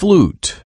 flute.